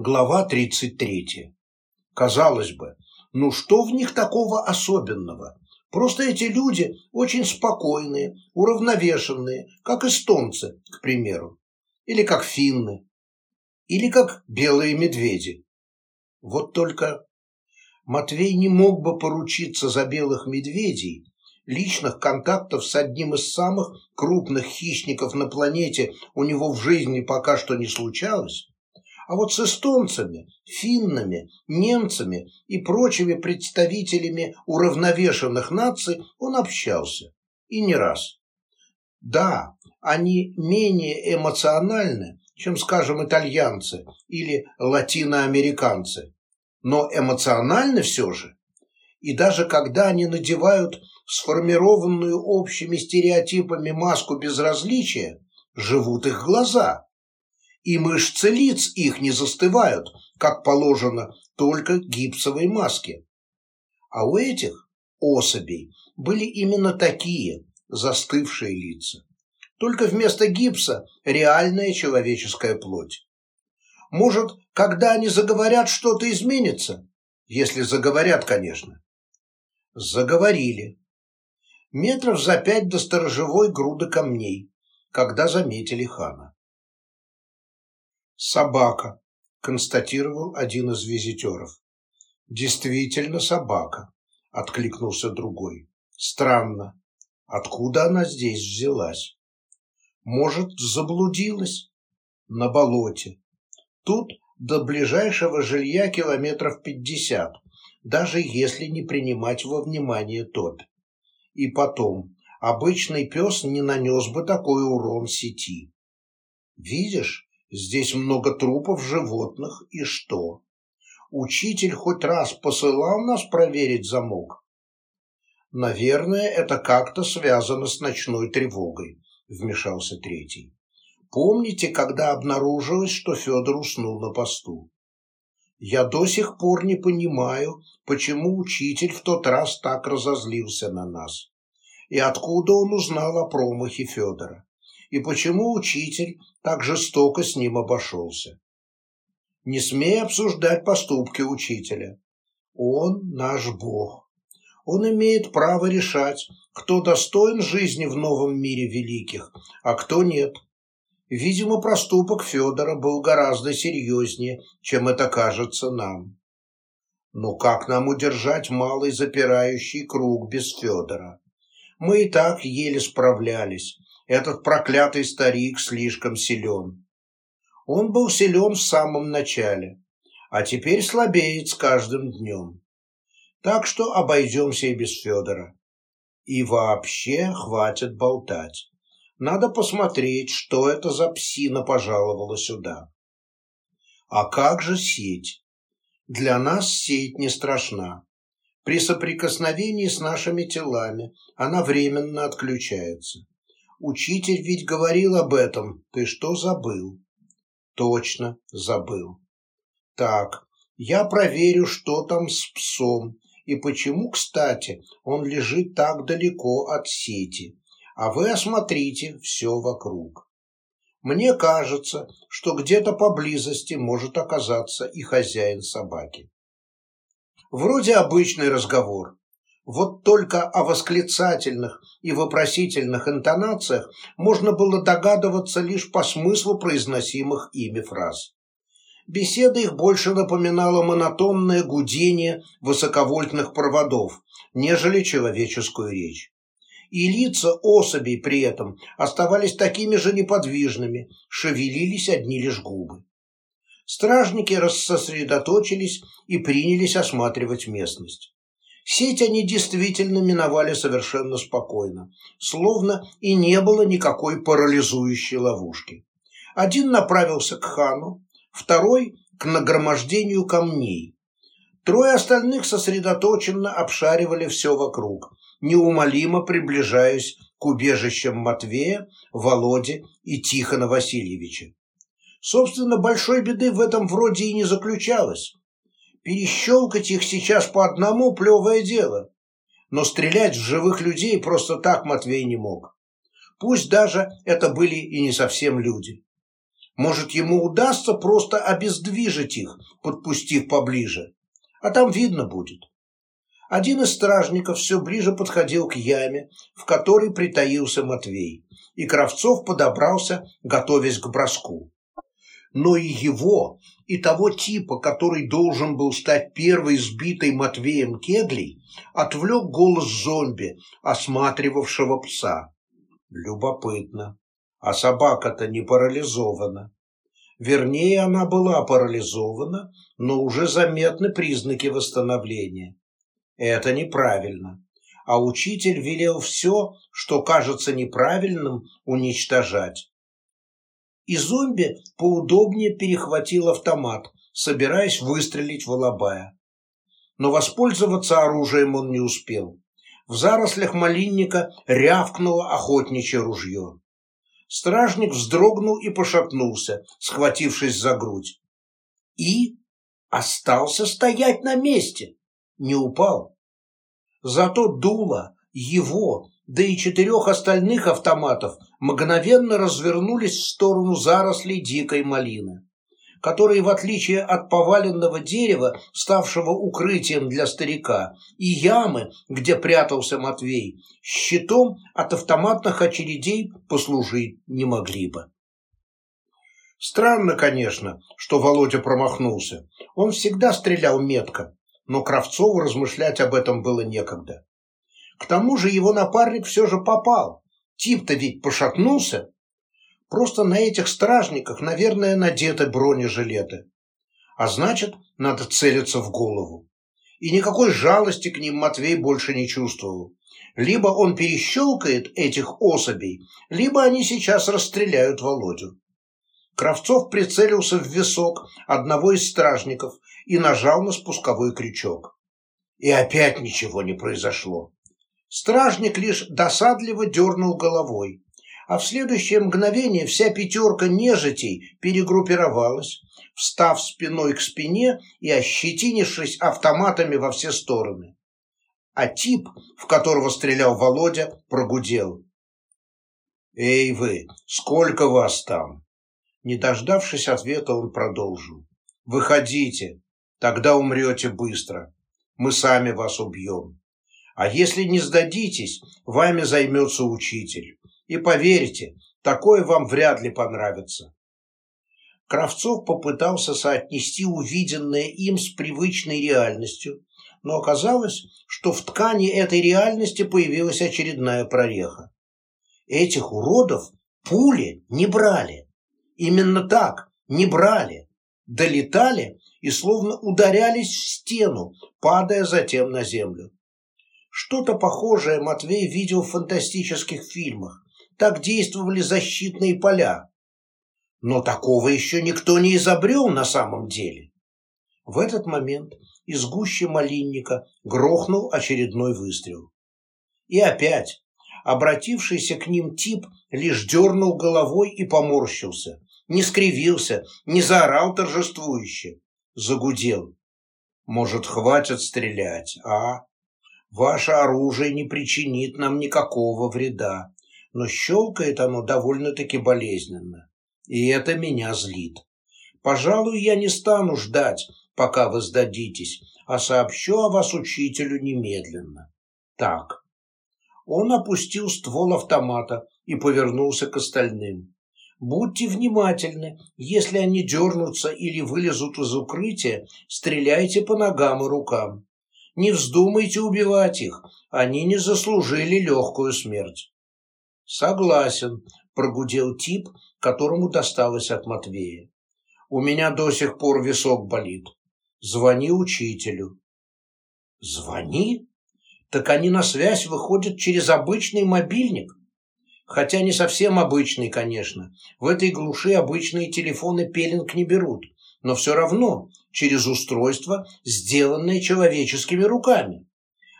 Глава 33. Казалось бы, ну что в них такого особенного? Просто эти люди очень спокойные, уравновешенные, как эстонцы, к примеру, или как финны, или как белые медведи. Вот только Матвей не мог бы поручиться за белых медведей, личных контактов с одним из самых крупных хищников на планете у него в жизни пока что не случалось, а вот с эстонцами, финнами, немцами и прочими представителями уравновешенных наций он общался. И не раз. Да, они менее эмоциональны, чем, скажем, итальянцы или латиноамериканцы. Но эмоциональны все же. И даже когда они надевают сформированную общими стереотипами маску безразличия, живут их глаза – и мышцы лиц их не застывают, как положено, только гипсовой маске. А у этих особей были именно такие застывшие лица. Только вместо гипса реальная человеческая плоть. Может, когда они заговорят, что-то изменится? Если заговорят, конечно. Заговорили. Метров за пять до сторожевой груды камней, когда заметили хана. «Собака», – констатировал один из визитеров. «Действительно собака», – откликнулся другой. «Странно. Откуда она здесь взялась? Может, заблудилась? На болоте. Тут до ближайшего жилья километров пятьдесят, даже если не принимать во внимание топь. И потом, обычный пес не нанес бы такой урон сети. Видишь, Здесь много трупов животных, и что? Учитель хоть раз посылал нас проверить замок? Наверное, это как-то связано с ночной тревогой, вмешался третий. Помните, когда обнаружилось, что Федор уснул на посту? Я до сих пор не понимаю, почему учитель в тот раз так разозлился на нас. И откуда он узнал о промахе Федора? И почему учитель так жестоко с ним обошелся. Не смей обсуждать поступки учителя. Он наш Бог. Он имеет право решать, кто достоин жизни в новом мире великих, а кто нет. Видимо, проступок Федора был гораздо серьезнее, чем это кажется нам. Но как нам удержать малый запирающий круг без Федора? Мы и так еле справлялись, этот проклятый старик слишком силен. Он был силен в самом начале, а теперь слабеет с каждым днем. Так что обойдемся и без Федора. И вообще хватит болтать. Надо посмотреть, что это за псина пожаловала сюда. А как же сеть? Для нас сеть не страшна. При соприкосновении с нашими телами она временно отключается. Учитель ведь говорил об этом. Ты что забыл? Точно, забыл. Так, я проверю, что там с псом и почему, кстати, он лежит так далеко от сети. А вы осмотрите все вокруг. Мне кажется, что где-то поблизости может оказаться и хозяин собаки. Вроде обычный разговор, вот только о восклицательных и вопросительных интонациях можно было догадываться лишь по смыслу произносимых ими фраз. Беседа их больше напоминала монотонное гудение высоковольтных проводов, нежели человеческую речь. И лица особей при этом оставались такими же неподвижными, шевелились одни лишь губы. Стражники рассосредоточились и принялись осматривать местность. Сеть они действительно миновали совершенно спокойно, словно и не было никакой парализующей ловушки. Один направился к хану, второй – к нагромождению камней. Трое остальных сосредоточенно обшаривали все вокруг, неумолимо приближаясь к убежищам Матвея, Володи и Тихона Васильевича. Собственно, большой беды в этом вроде и не заключалось. Перещелкать их сейчас по одному – плевое дело. Но стрелять в живых людей просто так Матвей не мог. Пусть даже это были и не совсем люди. Может, ему удастся просто обездвижить их, подпустив поближе. А там видно будет. Один из стражников все ближе подходил к яме, в которой притаился Матвей, и Кравцов подобрался, готовясь к броску. Но и его, и того типа, который должен был стать первой сбитой Матвеем кеглей, отвлек голос зомби, осматривавшего пса. Любопытно. А собака-то не парализована. Вернее, она была парализована, но уже заметны признаки восстановления. Это неправильно. А учитель велел все, что кажется неправильным, уничтожать. И зомби поудобнее перехватил автомат, собираясь выстрелить в Алабая. Но воспользоваться оружием он не успел. В зарослях малинника рявкнуло охотничье ружье. Стражник вздрогнул и пошатнулся, схватившись за грудь. И остался стоять на месте не упал. Зато дуло его, да и четырех остальных автоматов мгновенно развернулись в сторону зарослей дикой малины, которые, в отличие от поваленного дерева, ставшего укрытием для старика, и ямы, где прятался Матвей, щитом от автоматных очередей послужить не могли бы. Странно, конечно, что Володя промахнулся. Он всегда стрелял метко, но Кравцову размышлять об этом было некогда. К тому же его напарник все же попал. Тип-то ведь пошатнулся. Просто на этих стражниках, наверное, надеты бронежилеты. А значит, надо целиться в голову. И никакой жалости к ним Матвей больше не чувствовал. Либо он перещелкает этих особей, либо они сейчас расстреляют Володю. Кравцов прицелился в висок одного из стражников и нажал на спусковой крючок. И опять ничего не произошло. Стражник лишь досадливо дернул головой, а в следующее мгновение вся пятерка нежитей перегруппировалась, встав спиной к спине и ощетинившись автоматами во все стороны. А тип, в которого стрелял Володя, прогудел. «Эй вы, сколько вас там?» Не дождавшись ответа, он продолжил. «Выходите, Тогда умрете быстро. Мы сами вас убьем. А если не сдадитесь, вами займется учитель. И поверьте, такое вам вряд ли понравится. Кравцов попытался соотнести увиденное им с привычной реальностью, но оказалось, что в ткани этой реальности появилась очередная прореха. Этих уродов пули не брали. Именно так, не брали. Долетали и словно ударялись в стену, падая затем на землю. Что-то похожее Матвей видел в фантастических фильмах. Так действовали защитные поля. Но такого еще никто не изобрел на самом деле. В этот момент из гущи малинника грохнул очередной выстрел. И опять обратившийся к ним тип лишь дернул головой и поморщился, не скривился, не заорал торжествующе загудел. Может, хватит стрелять, а? Ваше оружие не причинит нам никакого вреда, но щелкает оно довольно-таки болезненно. И это меня злит. Пожалуй, я не стану ждать, пока вы сдадитесь, а сообщу о вас учителю немедленно. Так. Он опустил ствол автомата и повернулся к остальным. Будьте внимательны. Если они дернутся или вылезут из укрытия, стреляйте по ногам и рукам. Не вздумайте убивать их. Они не заслужили легкую смерть. Согласен, прогудел тип, которому досталось от Матвея. У меня до сих пор висок болит. Звони учителю. Звони? Так они на связь выходят через обычный мобильник хотя не совсем обычный, конечно. В этой глуши обычные телефоны пеленг не берут, но все равно через устройство, сделанное человеческими руками.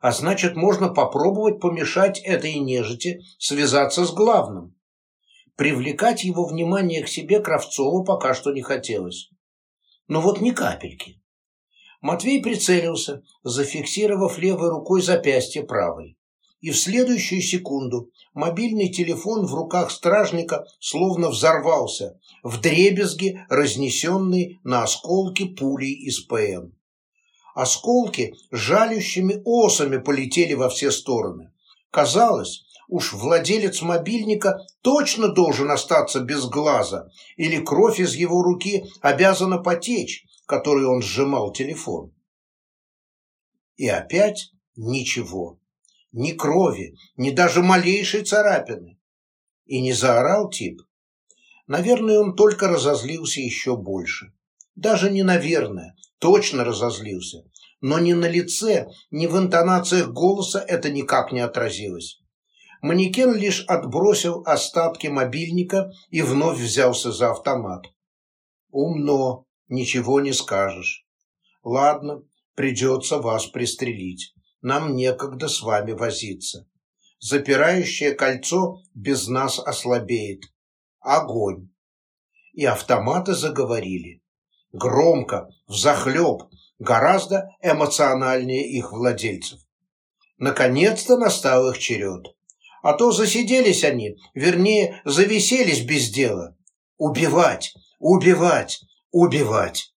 А значит, можно попробовать помешать этой нежити связаться с главным. Привлекать его внимание к себе Кравцову пока что не хотелось. Но вот ни капельки. Матвей прицелился, зафиксировав левой рукой запястье правой и в следующую секунду мобильный телефон в руках стражника словно взорвался, в дребезги, разнесенный на осколки пулей из ПМ. Осколки жалющими осами полетели во все стороны. Казалось, уж владелец мобильника точно должен остаться без глаза, или кровь из его руки обязана потечь, которой он сжимал телефон. И опять ничего. Ни крови, ни даже малейшей царапины. И не заорал тип. Наверное, он только разозлился еще больше. Даже не наверное, точно разозлился. Но ни на лице, ни в интонациях голоса это никак не отразилось. Манекен лишь отбросил остатки мобильника и вновь взялся за автомат. Умно, ничего не скажешь. Ладно, придется вас пристрелить нам некогда с вами возиться. Запирающее кольцо без нас ослабеет. Огонь. И автоматы заговорили. Громко, взахлеб, гораздо эмоциональнее их владельцев. Наконец-то настал их черед. А то засиделись они, вернее, зависелись без дела. Убивать, убивать, убивать.